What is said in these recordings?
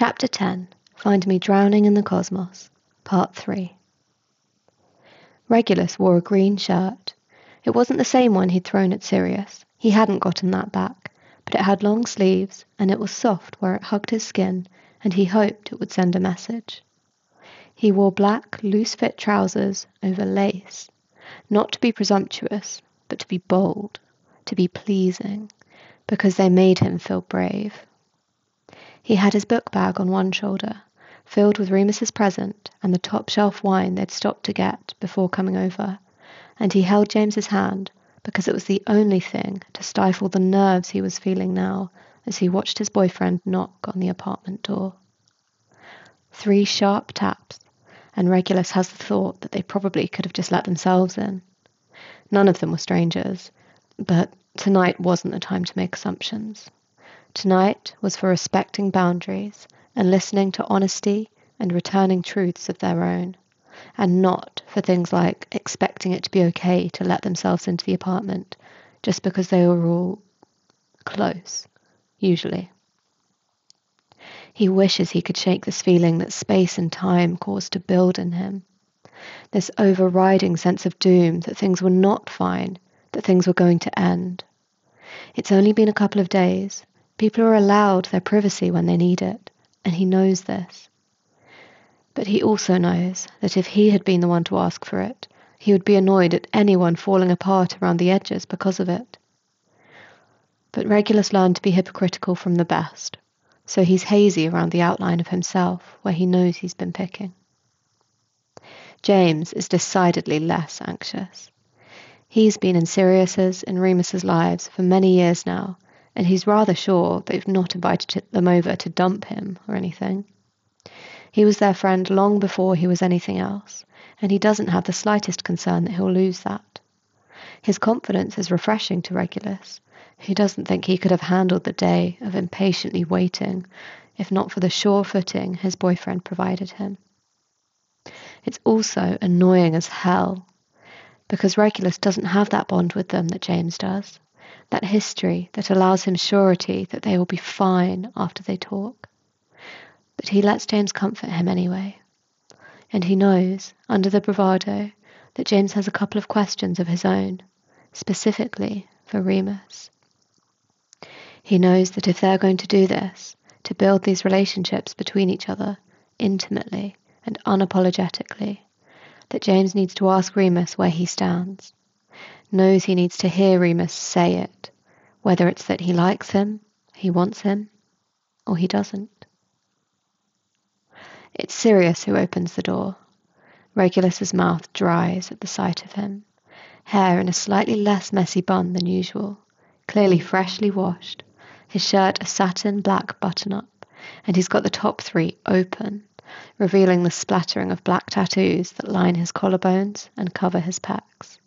Chapter 10 Find Me Drowning in the Cosmos, Part 3. Regulus wore a green shirt. It wasn't the same one he'd thrown at Sirius. He hadn't gotten that back, but it had long sleeves and it was soft where it hugged his skin, and he hoped it would send a message. He wore black, loose fit trousers over lace, not to be presumptuous, but to be bold, to be pleasing, because they made him feel brave. He had his book bag on one shoulder, filled with Remus's present and the top shelf wine they'd stopped to get before coming over, and he held James's hand because it was the only thing to stifle the nerves he was feeling now as he watched his boyfriend knock on the apartment door. Three sharp taps, and Regulus has the thought that they probably could have just let themselves in. None of them were strangers, but tonight wasn't the time to make assumptions. Tonight was for respecting boundaries and listening to honesty and returning truths of their own, and not for things like expecting it to be okay to let themselves into the apartment just because they were all close, usually. He wishes he could shake this feeling that space and time caused to build in him. This overriding sense of doom that things were not fine, that things were going to end. It's only been a couple of days, People are allowed their privacy when they need it, and he knows this. But he also knows that if he had been the one to ask for it, he would be annoyed at anyone falling apart around the edges because of it. But Regulus learned to be hypocritical from the best, so he's hazy around the outline of himself where he knows he's been picking. James is decidedly less anxious. He's been in Sirius's and Remus's lives for many years now, and he's rather sure they've not invited them over to dump him or anything. He was their friend long before he was anything else, and he doesn't have the slightest concern that he'll lose that. His confidence is refreshing to Regulus, who doesn't think he could have handled the day of impatiently waiting if not for the sure footing his boyfriend provided him. It's also annoying as hell, because Regulus doesn't have that bond with them that James does that history that allows him surety that they will be fine after they talk. But he lets James comfort him anyway. And he knows, under the bravado, that James has a couple of questions of his own, specifically for Remus. He knows that if they're going to do this, to build these relationships between each other, intimately and unapologetically, that James needs to ask Remus where he stands, knows he needs to hear Remus say it, whether it's that he likes him, he wants him, or he doesn't. It's Sirius who opens the door. Regulus's mouth dries at the sight of him, hair in a slightly less messy bun than usual, clearly freshly washed, his shirt a satin black button-up, and he's got the top three open, revealing the splattering of black tattoos that line his collarbones and cover his pecs.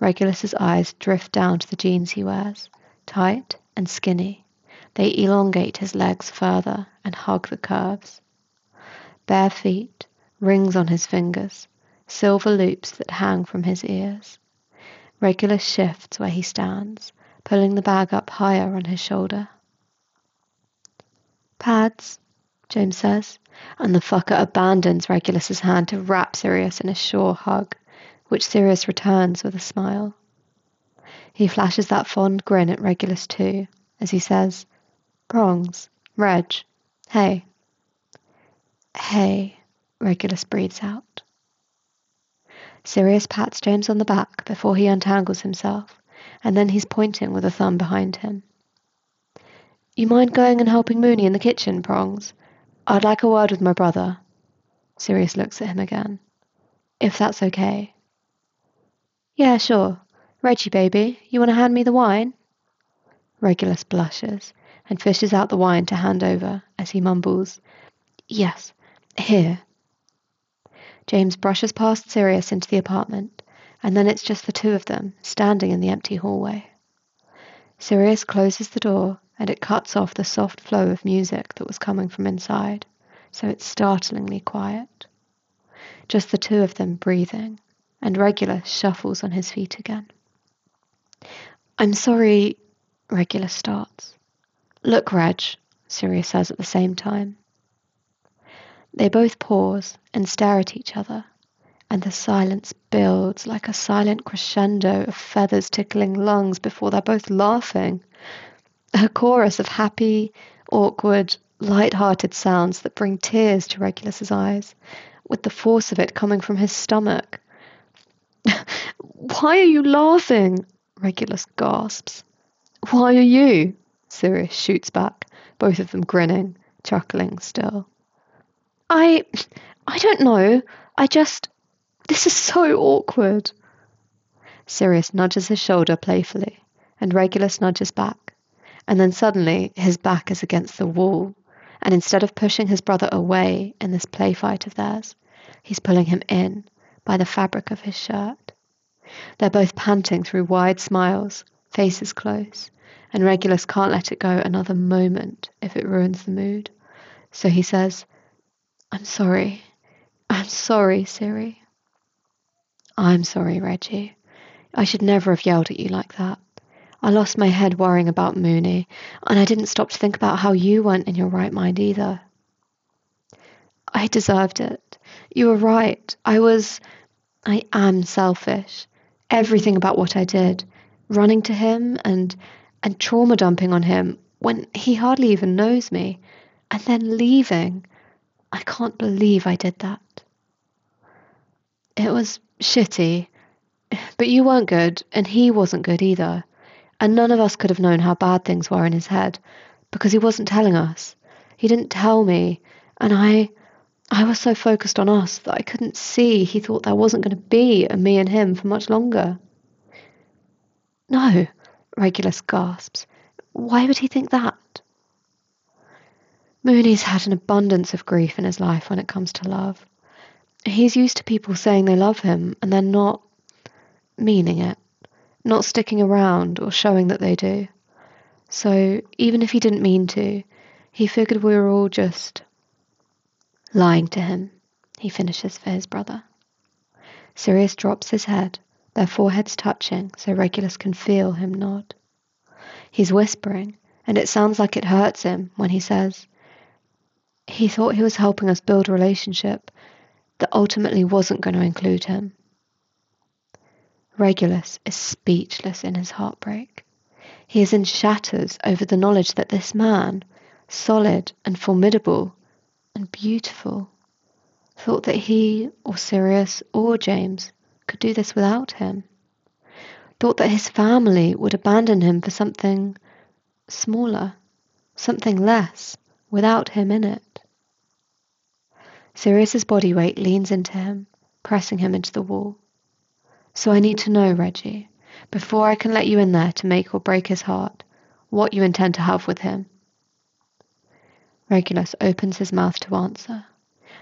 Regulus's eyes drift down to the jeans he wears, tight and skinny. They elongate his legs further and hug the curves. Bare feet, rings on his fingers, silver loops that hang from his ears. Regulus shifts where he stands, pulling the bag up higher on his shoulder. Pads, James says, and the fucker abandons Regulus's hand to wrap Sirius in a sure hug which Sirius returns with a smile. He flashes that fond grin at Regulus too, as he says, Prongs, Reg, hey. Hey, Regulus breathes out. Sirius pats James on the back before he untangles himself, and then he's pointing with a thumb behind him. You mind going and helping Moony in the kitchen, Prongs? I'd like a word with my brother. Sirius looks at him again. If that's okay. Yeah, sure. Reggie, baby, you want to hand me the wine? Regulus blushes and fishes out the wine to hand over as he mumbles, Yes, here. James brushes past Sirius into the apartment, and then it's just the two of them standing in the empty hallway. Sirius closes the door and it cuts off the soft flow of music that was coming from inside, so it's startlingly quiet. Just the two of them breathing and Regulus shuffles on his feet again. I'm sorry, Regulus starts. Look, Reg, Sirius says at the same time. They both pause and stare at each other, and the silence builds like a silent crescendo of feathers tickling lungs before they're both laughing. A chorus of happy, awkward, light-hearted sounds that bring tears to Regulus's eyes, with the force of it coming from his stomach. Why are you laughing? Regulus gasps. Why are you? Sirius shoots back, both of them grinning, chuckling still. I. I don't know. I just. This is so awkward. Sirius nudges his shoulder playfully, and Regulus nudges back. And then suddenly his back is against the wall, and instead of pushing his brother away in this play fight of theirs, he's pulling him in by the fabric of his shirt. They're both panting through wide smiles, faces close, and Regulus can't let it go another moment if it ruins the mood. So he says, I'm sorry. I'm sorry, Siri. I'm sorry, Reggie. I should never have yelled at you like that. I lost my head worrying about Moony, and I didn't stop to think about how you weren't in your right mind either. I deserved it. You were right. I was. I am selfish. Everything about what I did, running to him and and trauma dumping on him when he hardly even knows me, and then leaving. I can't believe I did that. It was shitty, but you weren't good, and he wasn't good either. And none of us could have known how bad things were in his head because he wasn't telling us. He didn't tell me, and I. I was so focused on us that I couldn't see he thought there wasn't going to be a me and him for much longer. No, Regulus gasps. Why would he think that? Moony's had an abundance of grief in his life when it comes to love. He's used to people saying they love him and then not meaning it, not sticking around or showing that they do. So even if he didn't mean to, he figured we were all just lying to him, he finishes for his brother. Sirius drops his head, their foreheads touching so Regulus can feel him nod. He's whispering, and it sounds like it hurts him when he says, he thought he was helping us build a relationship that ultimately wasn't going to include him. Regulus is speechless in his heartbreak. He is in shatters over the knowledge that this man, solid and formidable and beautiful, thought that he or Sirius or James could do this without him. Thought that his family would abandon him for something smaller, something less, without him in it. Sirius's body weight leans into him, pressing him into the wall. So I need to know, Reggie, before I can let you in there to make or break his heart, what you intend to have with him. Regulus opens his mouth to answer,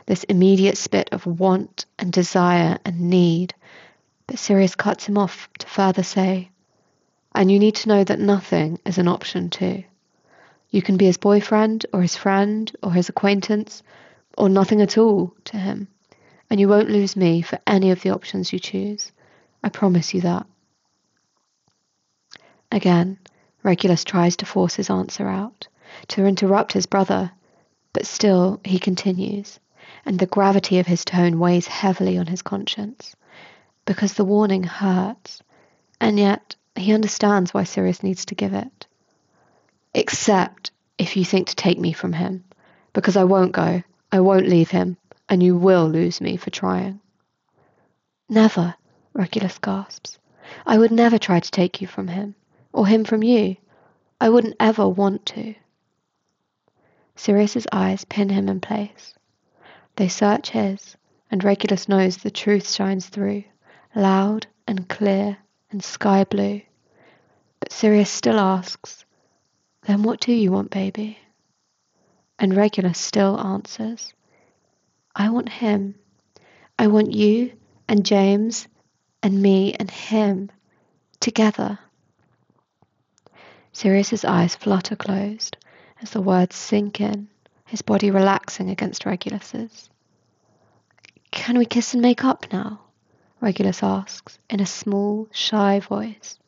this immediate spit of want and desire and need, but Sirius cuts him off to further say, and you need to know that nothing is an option too. You can be his boyfriend or his friend or his acquaintance or nothing at all to him, and you won't lose me for any of the options you choose. I promise you that. Again, Regulus tries to force his answer out, to interrupt his brother, but still he continues, and the gravity of his tone weighs heavily on his conscience, because the warning hurts, and yet he understands why Sirius needs to give it. Except if you think to take me from him, because I won't go, I won't leave him, and you will lose me for trying. Never, Regulus gasps. I would never try to take you from him, or him from you. I wouldn't ever want to. Sirius's eyes pin him in place. They search his, and Regulus knows the truth shines through, loud and clear and sky blue. But Sirius still asks, Then what do you want, baby? And Regulus still answers, I want him. I want you and James and me and him together. Sirius's eyes flutter closed as the words sink in, his body relaxing against Regulus's. Can we kiss and make up now? Regulus asks in a small, shy voice,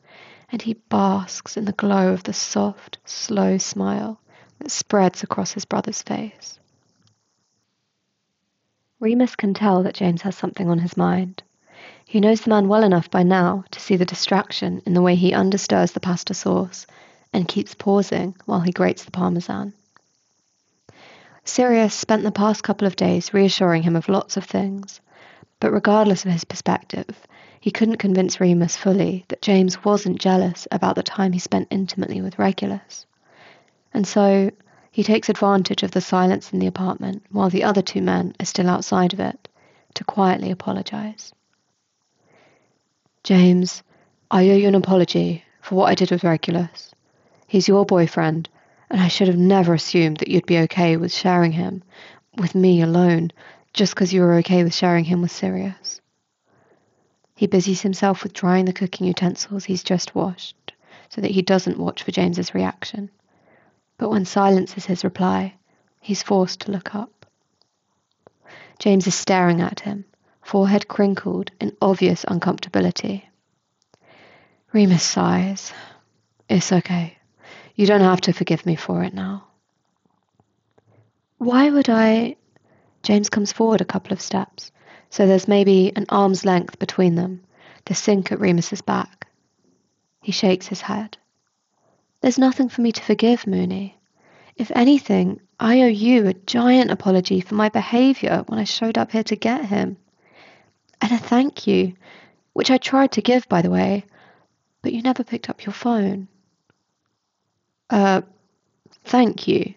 and he basks in the glow of the soft, slow smile that spreads across his brother's face. Remus can tell that James has something on his mind. He knows the man well enough by now to see the distraction in the way he understirs the pasta sauce and keeps pausing while he grates the parmesan. Sirius spent the past couple of days reassuring him of lots of things, but regardless of his perspective, he couldn't convince Remus fully that James wasn't jealous about the time he spent intimately with Regulus. And so he takes advantage of the silence in the apartment while the other two men are still outside of it to quietly apologize. James, I owe you an apology for what I did with Regulus. He's your boyfriend, and I should have never assumed that you'd be okay with sharing him with me alone just because you were okay with sharing him with Sirius. He busies himself with drying the cooking utensils he's just washed so that he doesn't watch for James's reaction. But when silence is his reply, he's forced to look up. James is staring at him, forehead crinkled in obvious uncomfortability. Remus sighs. It's okay. You don't have to forgive me for it now. Why would I? James comes forward a couple of steps, so there's maybe an arm's length between them, the sink at Remus's back. He shakes his head. There's nothing for me to forgive, Moony. If anything, I owe you a giant apology for my behaviour when I showed up here to get him. And a thank you, which I tried to give, by the way, but you never picked up your phone. Uh, thank you,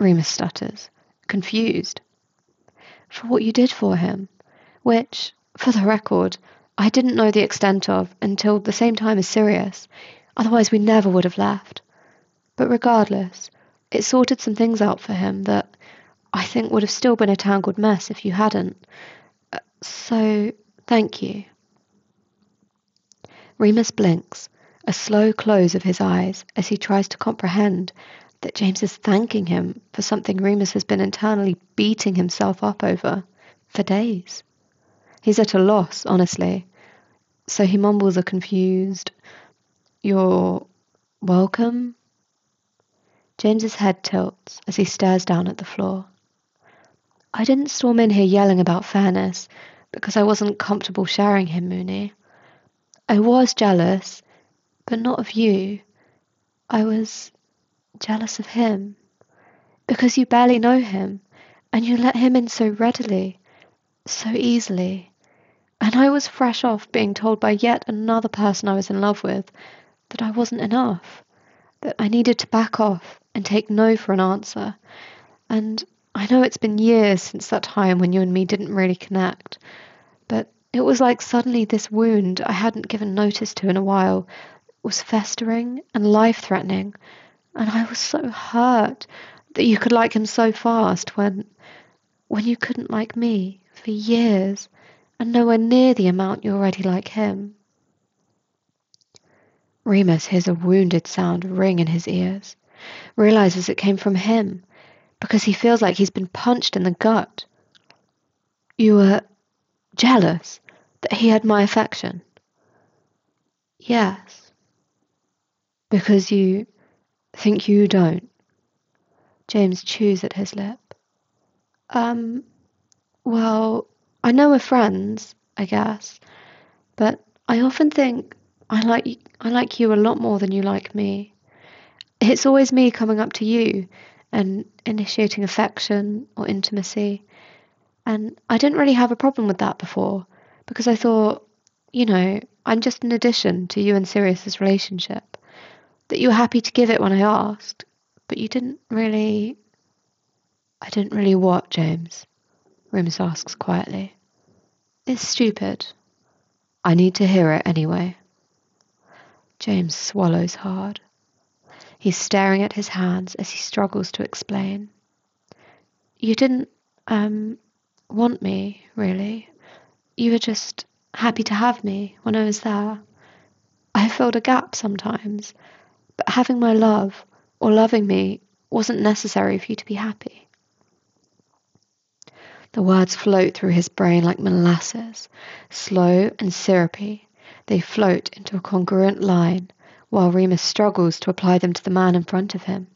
Remus stutters, confused. For what you did for him, which, for the record, I didn't know the extent of until the same time as Sirius, otherwise we never would have left. But regardless, it sorted some things out for him that I think would have still been a tangled mess if you hadn't. Uh, so, thank you. Remus blinks, a slow close of his eyes as he tries to comprehend that James is thanking him for something Remus has been internally beating himself up over for days. He's at a loss, honestly. So he mumbles a confused, You're welcome? James's head tilts as he stares down at the floor. I didn't storm in here yelling about fairness because I wasn't comfortable sharing him, Moony. I was jealous but not of you. I was jealous of him because you barely know him and you let him in so readily, so easily. And I was fresh off being told by yet another person I was in love with that I wasn't enough, that I needed to back off and take no for an answer. And I know it's been years since that time when you and me didn't really connect, but it was like suddenly this wound I hadn't given notice to in a while was festering and life threatening, and I was so hurt that you could like him so fast when when you couldn't like me for years and nowhere near the amount you already like him. Remus hears a wounded sound ring in his ears, realizes it came from him because he feels like he's been punched in the gut. You were jealous that he had my affection? Yes because you think you don't. James chews at his lip. Um, well, I know we're friends, I guess, but I often think I like I like you a lot more than you like me. It's always me coming up to you and initiating affection or intimacy. And I didn't really have a problem with that before because I thought, you know, I'm just an addition to you and Sirius's relationship that you were happy to give it when I asked, but you didn't really. I didn't really what, James? Remus asks quietly. It's stupid. I need to hear it anyway. James swallows hard. He's staring at his hands as he struggles to explain. You didn't, um, want me, really. You were just happy to have me when I was there. I filled a gap sometimes, but having my love or loving me wasn't necessary for you to be happy. The words float through his brain like molasses, slow and syrupy. They float into a congruent line while Remus struggles to apply them to the man in front of him.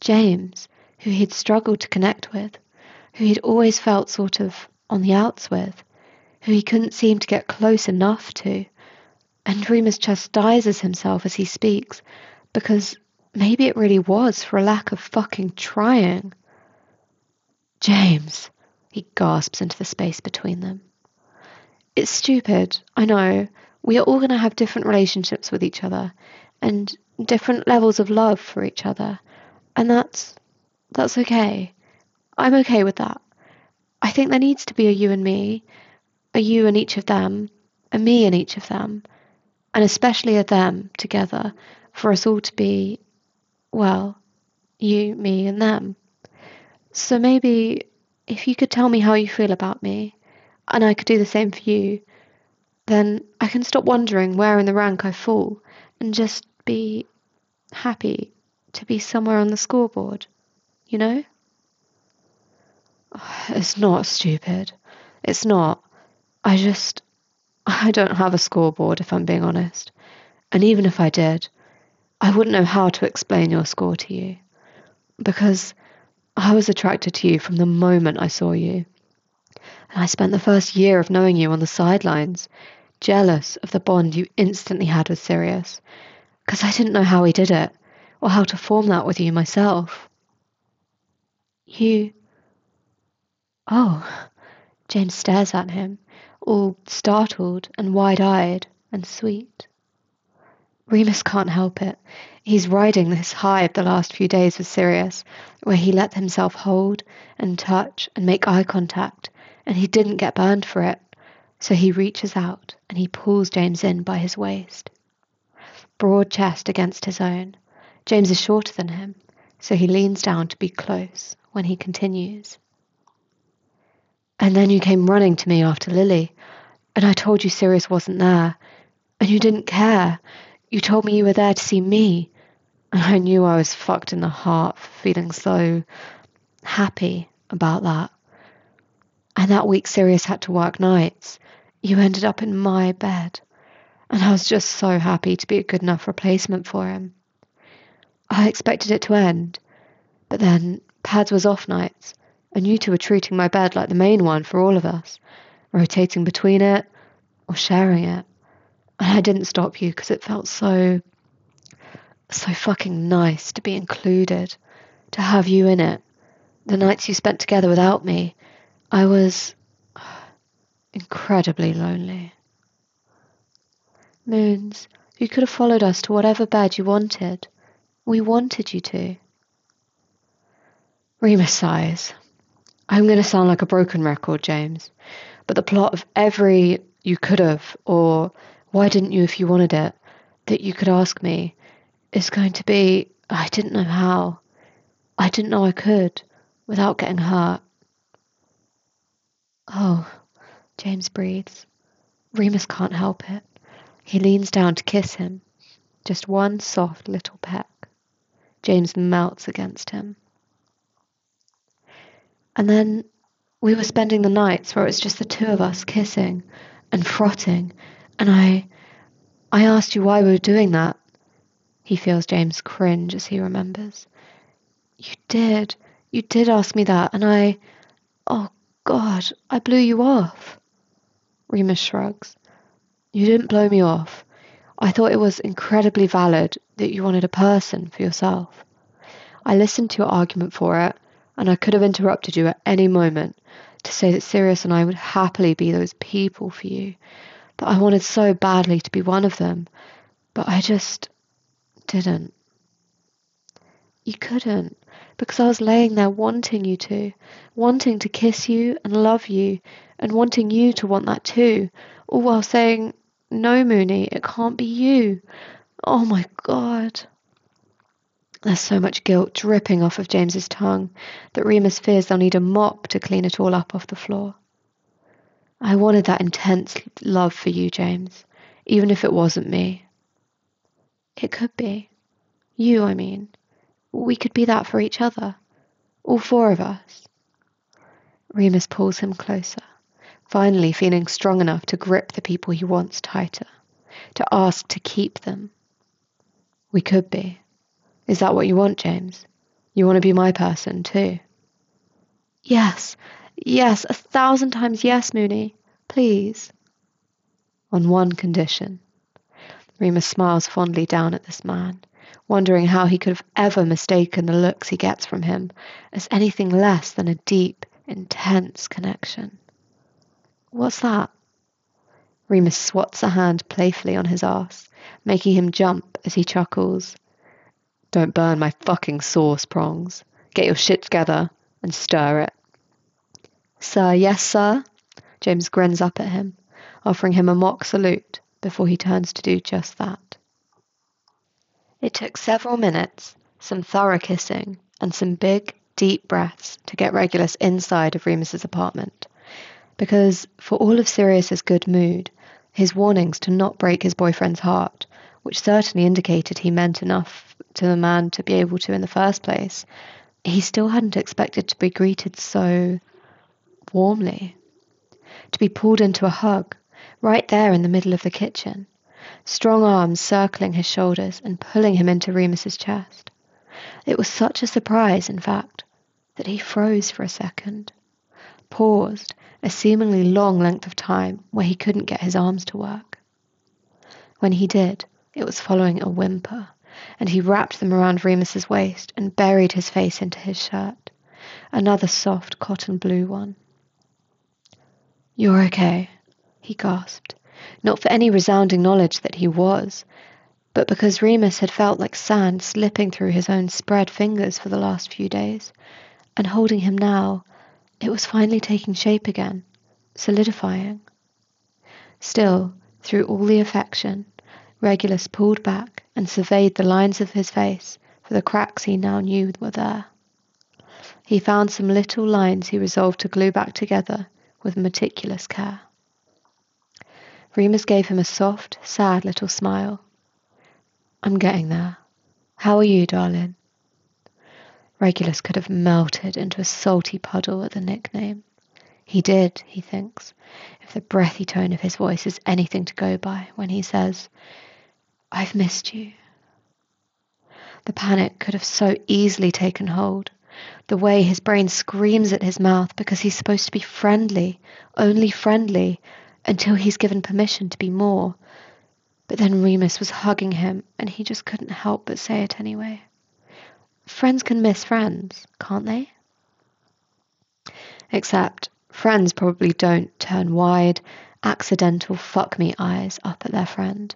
James, who he'd struggled to connect with, who he'd always felt sort of on the outs with, who he couldn't seem to get close enough to. And Remus chastises himself as he speaks because maybe it really was for a lack of fucking trying. James, he gasps into the space between them. It's stupid, I know. We are all going to have different relationships with each other and different levels of love for each other. And that's that's okay. I'm okay with that. I think there needs to be a you and me, a you and each of them, a me and each of them, and especially a them together for us all to be, well, you, me, and them. So maybe if you could tell me how you feel about me, and I could do the same for you, then I can stop wondering where in the rank I fall and just be happy to be somewhere on the scoreboard, you know? It's not stupid. It's not. I just. I don't have a scoreboard, if I'm being honest. And even if I did, I wouldn't know how to explain your score to you. Because I was attracted to you from the moment I saw you. And I spent the first year of knowing you on the sidelines, jealous of the bond you instantly had with Sirius, because I didn't know how he did it, or how to form that with you myself. You. Oh. James stares at him, all startled and wide eyed and sweet. Remus can't help it. He's riding this high of the last few days with Sirius, where he let himself hold and touch and make eye contact, and he didn't get burned for it. So he reaches out and he pulls James in by his waist. Broad chest against his own. James is shorter than him, so he leans down to be close when he continues. And then you came running to me after Lily, and I told you Sirius wasn't there, and you didn't care. You told me you were there to see me, and I knew I was fucked in the heart for feeling so happy about that. And that week Sirius had to work nights. You ended up in my bed, and I was just so happy to be a good enough replacement for him. I expected it to end, but then Pads was off nights, and you two were treating my bed like the main one for all of us, rotating between it or sharing it. And I didn't stop you because it felt so, so fucking nice to be included, to have you in it. The nights you spent together without me, I was incredibly lonely. Moons, you could have followed us to whatever bed you wanted. We wanted you to. Remus sighs. I'm going to sound like a broken record, James, but the plot of every you could have, or why didn't you if you wanted it, that you could ask me, is going to be I didn't know how. I didn't know I could without getting hurt. Oh, James breathes. Remus can't help it. He leans down to kiss him. Just one soft little peck. James melts against him. And then we were spending the nights where it was just the two of us kissing and frotting, and I I asked you why we were doing that. He feels James cringe as he remembers. You did. You did ask me that, and I oh God, I blew you off. Remus shrugs. You didn't blow me off. I thought it was incredibly valid that you wanted a person for yourself. I listened to your argument for it, and I could have interrupted you at any moment to say that Sirius and I would happily be those people for you, that I wanted so badly to be one of them, but I just didn't. You couldn't, because I was laying there wanting you to, wanting to kiss you and love you, and wanting you to want that too, all while saying, No, Moony, it can't be you. Oh my God. There's so much guilt dripping off of James's tongue that Remus fears they'll need a mop to clean it all up off the floor. I wanted that intense love for you, James, even if it wasn't me. It could be. You, I mean. We could be that for each other. All four of us. Remus pulls him closer, finally feeling strong enough to grip the people he wants tighter, to ask to keep them. We could be. Is that what you want, James? You want to be my person, too? Yes, yes, a thousand times yes, Moony. Please. On one condition. Remus smiles fondly down at this man, wondering how he could have ever mistaken the looks he gets from him as anything less than a deep, intense connection. What's that? Remus swats a hand playfully on his arse, making him jump as he chuckles. Don't burn my fucking sauce, Prongs. Get your shit together and stir it. Sir, yes, sir. James grins up at him, offering him a mock salute before he turns to do just that. It took several minutes, some thorough kissing, and some big, deep breaths to get Regulus inside of Remus's apartment. Because, for all of Sirius's good mood, his warnings to not break his boyfriend's heart, which certainly indicated he meant enough to the man to be able to in the first place, he still hadn't expected to be greeted so warmly. To be pulled into a hug, right there in the middle of the kitchen, strong arms circling his shoulders and pulling him into Remus's chest. It was such a surprise, in fact, that he froze for a second, paused a seemingly long length of time where he couldn't get his arms to work. When he did, it was following a whimper, and he wrapped them around Remus's waist and buried his face into his shirt, another soft cotton blue one. You're okay, he gasped, not for any resounding knowledge that he was, but because Remus had felt like sand slipping through his own spread fingers for the last few days, and holding him now, it was finally taking shape again, solidifying. Still, through all the affection, Regulus pulled back and surveyed the lines of his face for the cracks he now knew were there. He found some little lines he resolved to glue back together with meticulous care. Remus gave him a soft, sad little smile. I'm getting there. How are you, darling? Regulus could have melted into a salty puddle at the nickname. He did, he thinks, if the breathy tone of his voice is anything to go by when he says, I've missed you. The panic could have so easily taken hold. The way his brain screams at his mouth because he's supposed to be friendly, only friendly, until he's given permission to be more. But then Remus was hugging him, and he just couldn't help but say it anyway. Friends can miss friends, can't they? Except friends probably don't turn wide, accidental fuck me eyes up at their friend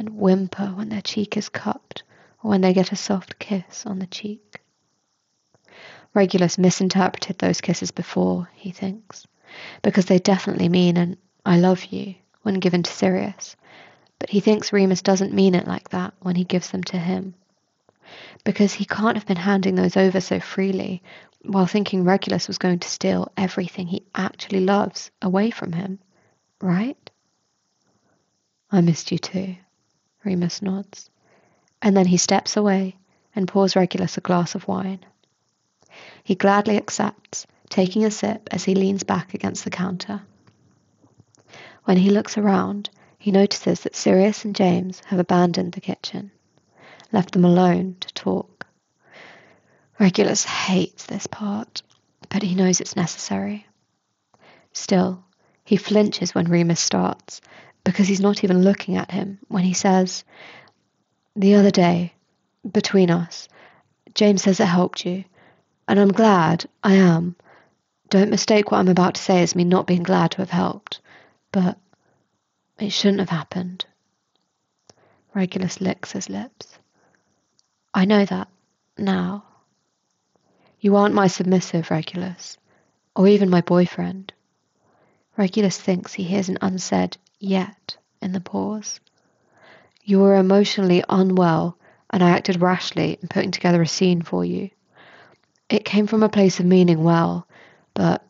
and whimper when their cheek is cupped or when they get a soft kiss on the cheek. Regulus misinterpreted those kisses before, he thinks, because they definitely mean an I love you when given to Sirius, but he thinks Remus doesn't mean it like that when he gives them to him because he can't have been handing those over so freely while thinking Regulus was going to steal everything he actually loves away from him, right? I missed you too, Remus nods, and then he steps away and pours Regulus a glass of wine. He gladly accepts, taking a sip as he leans back against the counter. When he looks around, he notices that Sirius and James have abandoned the kitchen left them alone to talk. Regulus hates this part, but he knows it's necessary. Still, he flinches when Remus starts, because he's not even looking at him when he says, The other day, between us, James says it helped you, and I'm glad, I am. Don't mistake what I'm about to say as me not being glad to have helped, but it shouldn't have happened. Regulus licks his lips. I know that now. You aren't my submissive, Regulus, or even my boyfriend. Regulus thinks he hears an unsaid yet in the pause. You were emotionally unwell, and I acted rashly in putting together a scene for you. It came from a place of meaning well, but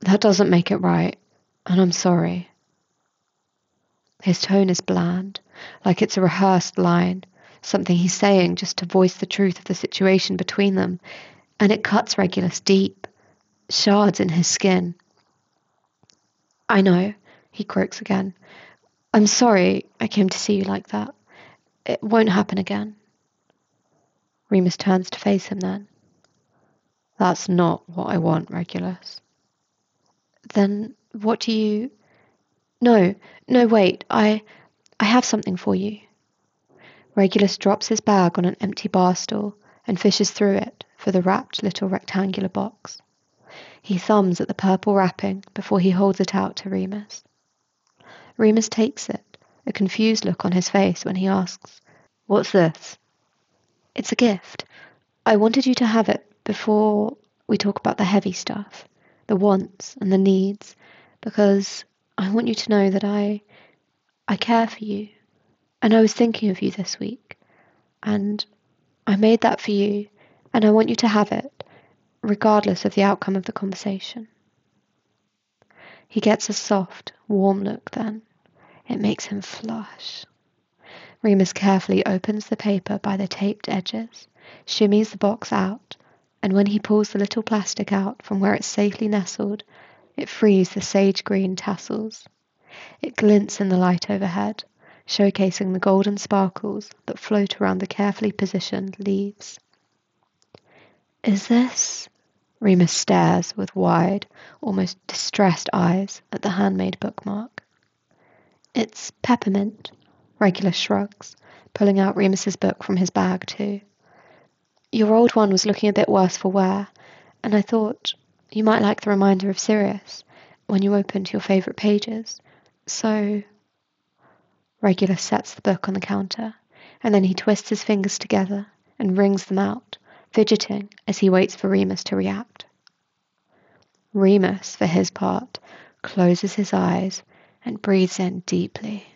that doesn't make it right, and I'm sorry. His tone is bland, like it's a rehearsed line, something he's saying just to voice the truth of the situation between them, and it cuts Regulus deep, shards in his skin. I know, he croaks again. I'm sorry I came to see you like that. It won't happen again. Remus turns to face him then. That's not what I want, Regulus. Then what do you. No, no, wait, I. I have something for you. Regulus drops his bag on an empty bar stool and fishes through it for the wrapped little rectangular box. He thumbs at the purple wrapping before he holds it out to Remus. Remus takes it, a confused look on his face when he asks, What's this? It's a gift. I wanted you to have it before we talk about the heavy stuff, the wants and the needs, because I want you to know that I I care for you. And I was thinking of you this week. And I made that for you, and I want you to have it, regardless of the outcome of the conversation. He gets a soft, warm look then. It makes him flush. Remus carefully opens the paper by the taped edges, shimmies the box out, and when he pulls the little plastic out from where it's safely nestled, it frees the sage green tassels. It glints in the light overhead, showcasing the golden sparkles that float around the carefully positioned leaves. Is this? Remus stares with wide, almost distressed eyes at the handmade bookmark. It's peppermint, Regulus shrugs, pulling out Remus's book from his bag too. Your old one was looking a bit worse for wear, and I thought you might like the reminder of Sirius when you opened your favourite pages. So Regulus sets the book on the counter, and then he twists his fingers together and wrings them out, fidgeting as he waits for Remus to react. Remus, for his part, closes his eyes and breathes in deeply.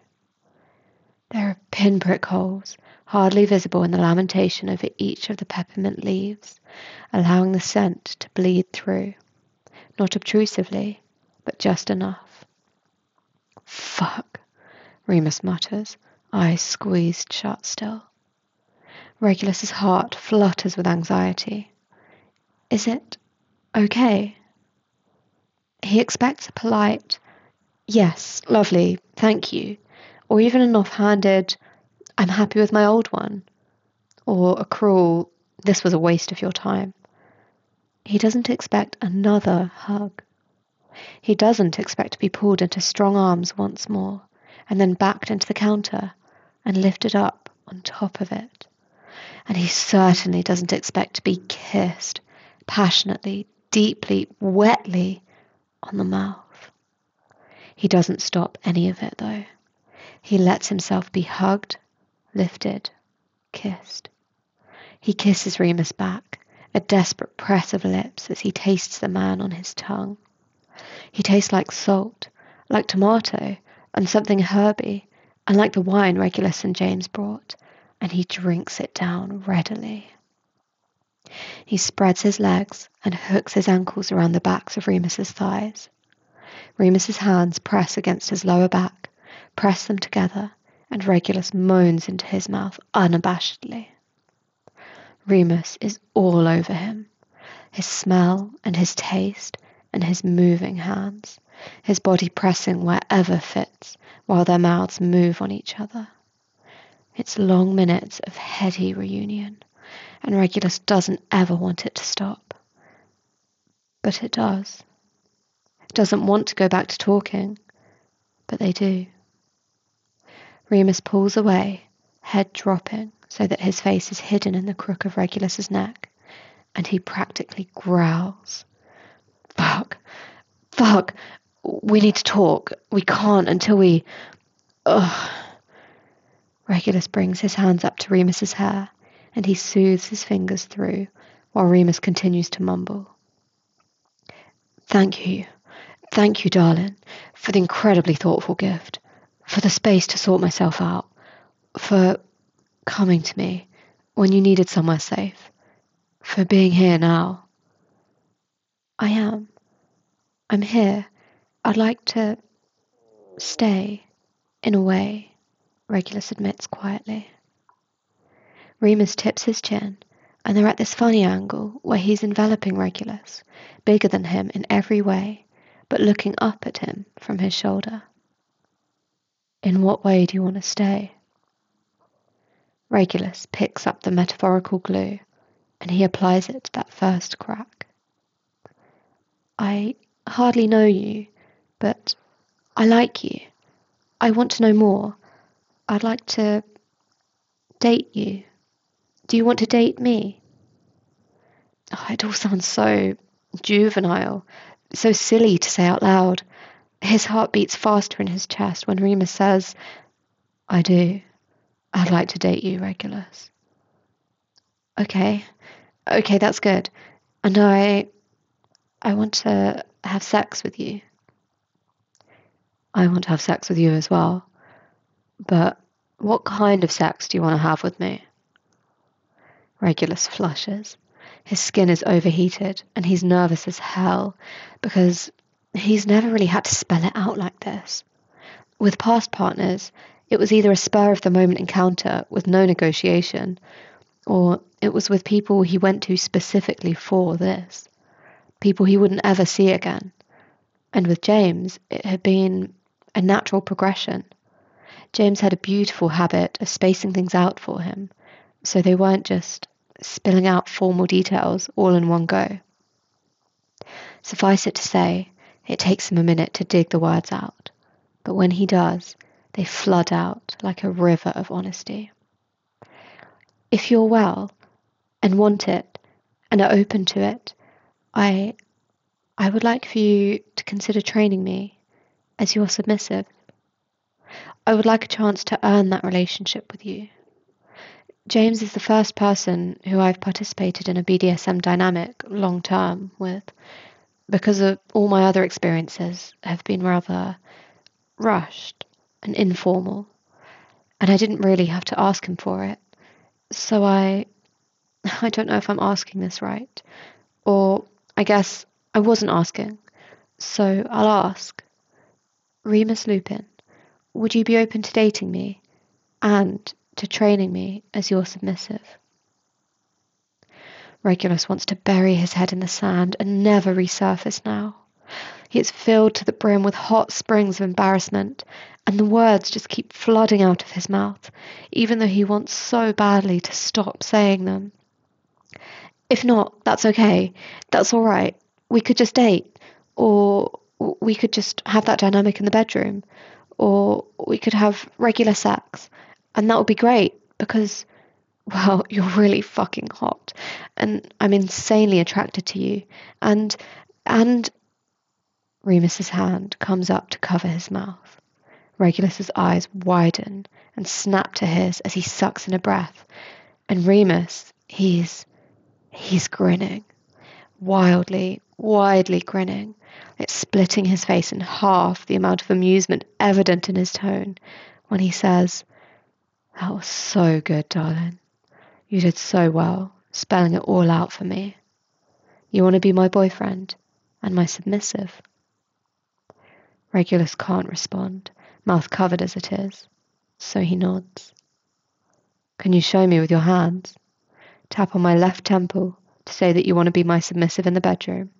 There are pinprick holes, hardly visible in the lamentation over each of the peppermint leaves, allowing the scent to bleed through, not obtrusively, but just enough. Fuck. Remus mutters, eyes squeezed shut still. Regulus's heart flutters with anxiety. Is it okay? He expects a polite, yes, lovely, thank you, or even an offhanded, I'm happy with my old one, or a cruel, this was a waste of your time. He doesn't expect another hug. He doesn't expect to be pulled into strong arms once more and then backed into the counter and lifted up on top of it. And he certainly doesn't expect to be kissed passionately, deeply, wetly on the mouth. He doesn't stop any of it though. He lets himself be hugged, lifted, kissed. He kisses Remus back, a desperate press of lips as he tastes the man on his tongue. He tastes like salt, like tomato, and something herby, and like the wine Regulus and James brought, and he drinks it down readily. He spreads his legs and hooks his ankles around the backs of Remus's thighs. Remus's hands press against his lower back, press them together, and Regulus moans into his mouth unabashedly. Remus is all over him, his smell and his taste and his moving hands his body pressing wherever fits while their mouths move on each other. It's long minutes of heady reunion, and Regulus doesn't ever want it to stop. But it does. It doesn't want to go back to talking, but they do. Remus pulls away, head dropping so that his face is hidden in the crook of Regulus's neck, and he practically growls. Fuck! Fuck! we need to talk. We can't until we. Ugh. Regulus brings his hands up to Remus's hair, and he soothes his fingers through while Remus continues to mumble. Thank you. Thank you, darling, for the incredibly thoughtful gift, for the space to sort myself out, for coming to me when you needed somewhere safe, for being here now. I am. I'm here I'd like to stay, in a way, Regulus admits quietly. Remus tips his chin, and they're at this funny angle where he's enveloping Regulus, bigger than him in every way, but looking up at him from his shoulder. In what way do you want to stay? Regulus picks up the metaphorical glue and he applies it to that first crack. I hardly know you, but I like you. I want to know more. I'd like to date you. Do you want to date me? Oh, it all sounds so juvenile, so silly to say out loud. His heart beats faster in his chest when Remus says, I do. I'd like to date you, Regulus. Okay. Okay, that's good. And I I want to have sex with you. I want to have sex with you as well. But what kind of sex do you want to have with me? Regulus flushes. His skin is overheated and he's nervous as hell because he's never really had to spell it out like this. With past partners, it was either a spur of the moment encounter with no negotiation, or it was with people he went to specifically for this, people he wouldn't ever see again. And with James, it had been a natural progression. James had a beautiful habit of spacing things out for him, so they weren't just spilling out formal details all in one go. Suffice it to say, it takes him a minute to dig the words out, but when he does, they flood out like a river of honesty. If you're well and want it and are open to it, I I would like for you to consider training me as your submissive. I would like a chance to earn that relationship with you. James is the first person who I've participated in a BDSM dynamic long term with because of all my other experiences have been rather rushed and informal, and I didn't really have to ask him for it. So I I don't know if I'm asking this right, or I guess I wasn't asking. So I'll ask. Remus Lupin, would you be open to dating me and to training me as your submissive? Regulus wants to bury his head in the sand and never resurface now. He is filled to the brim with hot springs of embarrassment, and the words just keep flooding out of his mouth, even though he wants so badly to stop saying them. If not, that's okay. That's all right. We could just date, or we could just have that dynamic in the bedroom, or we could have regular sex, and that would be great because well, you're really fucking hot and I'm insanely attracted to you. And, and Remus's hand comes up to cover his mouth. Regulus's eyes widen and snap to his as he sucks in a breath. And Remus, he's, he's grinning. Wildly, widely grinning. It's splitting his face in half, the amount of amusement evident in his tone when he says, That was so good, darling. You did so well, spelling it all out for me. You want to be my boyfriend and my submissive? Regulus can't respond, mouth covered as it is, so he nods. Can you show me with your hands? Tap on my left temple to say that you want to be my submissive in the bedroom.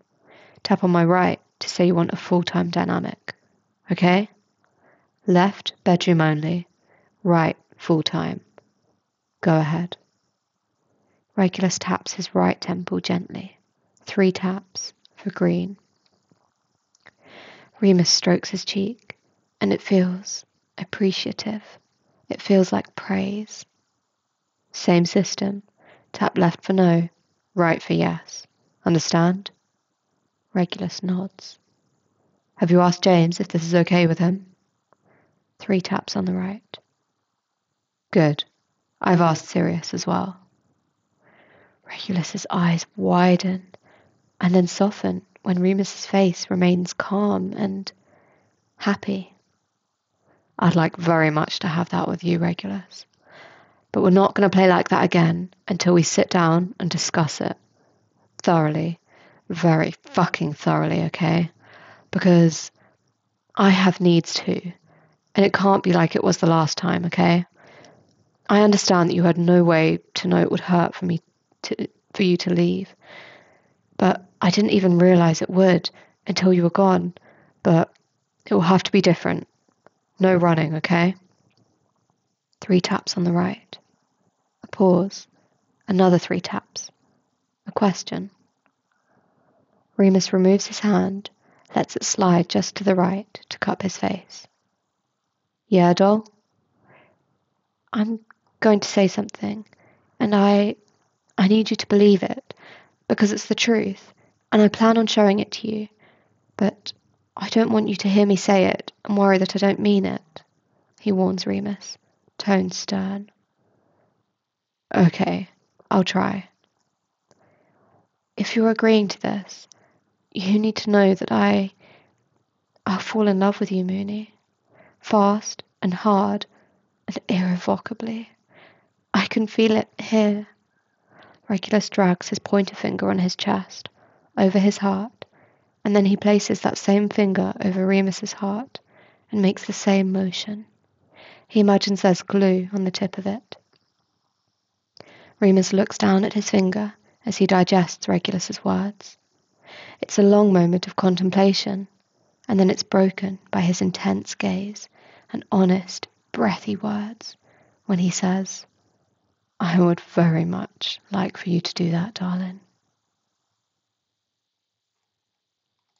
Tap on my right to say you want a full time dynamic. Okay? Left, bedroom only. Right, full time. Go ahead. Regulus taps his right temple gently. Three taps for green. Remus strokes his cheek, and it feels appreciative. It feels like praise. Same system. Tap left for no, right for yes. Understand? Regulus nods. Have you asked James if this is okay with him? Three taps on the right. Good. I've asked Sirius as well. Regulus's eyes widen and then soften when Remus's face remains calm and happy. I'd like very much to have that with you, Regulus. But we're not going to play like that again until we sit down and discuss it. Thoroughly. Very fucking thoroughly, okay? Because I have needs too. And it can't be like it was the last time, okay? I understand that you had no way to know it would hurt for me to, for you to leave. But I didn't even realize it would until you were gone. But it will have to be different. No running, okay? Three taps on the right. A pause. Another three taps. A question. Remus removes his hand, lets it slide just to the right to cup his face. Yeah, doll? I'm going to say something, and I I need you to believe it, because it's the truth, and I plan on showing it to you. But I don't want you to hear me say it and worry that I don't mean it, he warns Remus, tone stern. Okay, I'll try. If you're agreeing to this, you need to know that I. I'll fall in love with you, Moony. Fast and hard and irrevocably. I can feel it here. Regulus drags his pointer finger on his chest, over his heart, and then he places that same finger over Remus's heart and makes the same motion. He imagines there's glue on the tip of it. Remus looks down at his finger as he digests Regulus's words. It's a long moment of contemplation, and then it's broken by his intense gaze and honest, breathy words when he says, I would very much like for you to do that, darling.